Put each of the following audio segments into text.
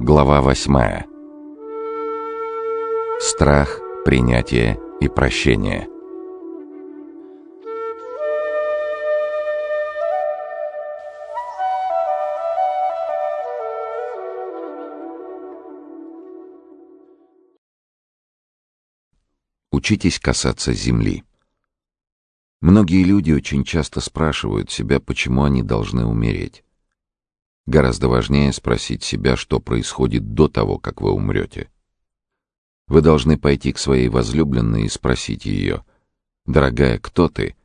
Глава восьмая. Страх, принятие и прощение. Учитесь касаться земли. Многие люди очень часто спрашивают себя, почему они должны умереть. Гораздо важнее спросить себя, что происходит до того, как вы умрете. Вы должны пойти к своей возлюбленной и спросить ее, «Дорогая, кто ты?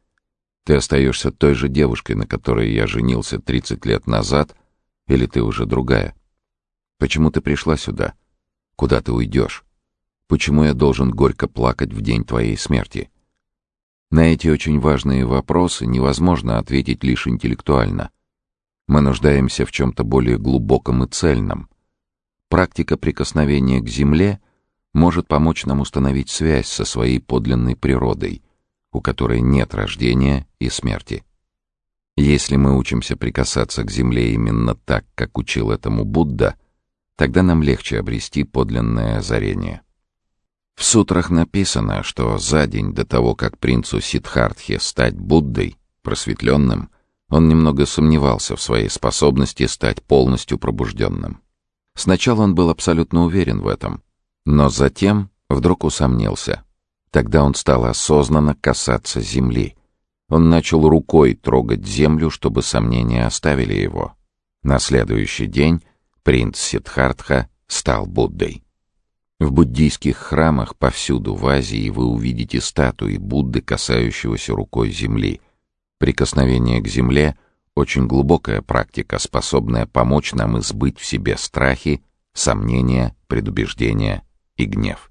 Ты остаешься той же девушкой, на которой я женился 30 лет назад, или ты уже другая? Почему ты пришла сюда? Куда ты уйдешь? Почему я должен горько плакать в день твоей смерти?» На эти очень важные вопросы невозможно ответить лишь интеллектуально — мы нуждаемся в чем-то более глубоком и цельном. Практика прикосновения к земле может помочь нам установить связь со своей подлинной природой, у которой нет рождения и смерти. Если мы учимся прикасаться к земле именно так, как учил этому Будда, тогда нам легче обрести подлинное озарение. В сутрах написано, что за день до того, как принцу Сиддхартхе стать Буддой, просветленным, он немного сомневался в своей способности стать полностью пробужденным. Сначала он был абсолютно уверен в этом, но затем вдруг усомнился. Тогда он стал осознанно касаться земли. Он начал рукой трогать землю, чтобы сомнения оставили его. На следующий день принц Сиддхартха стал Буддой. В буддийских храмах повсюду в Азии вы увидите статуи Будды, касающегося рукой земли — Прикосновение к земле — очень глубокая практика, способная помочь нам избыть в себе страхи, сомнения, предубеждения и гнев.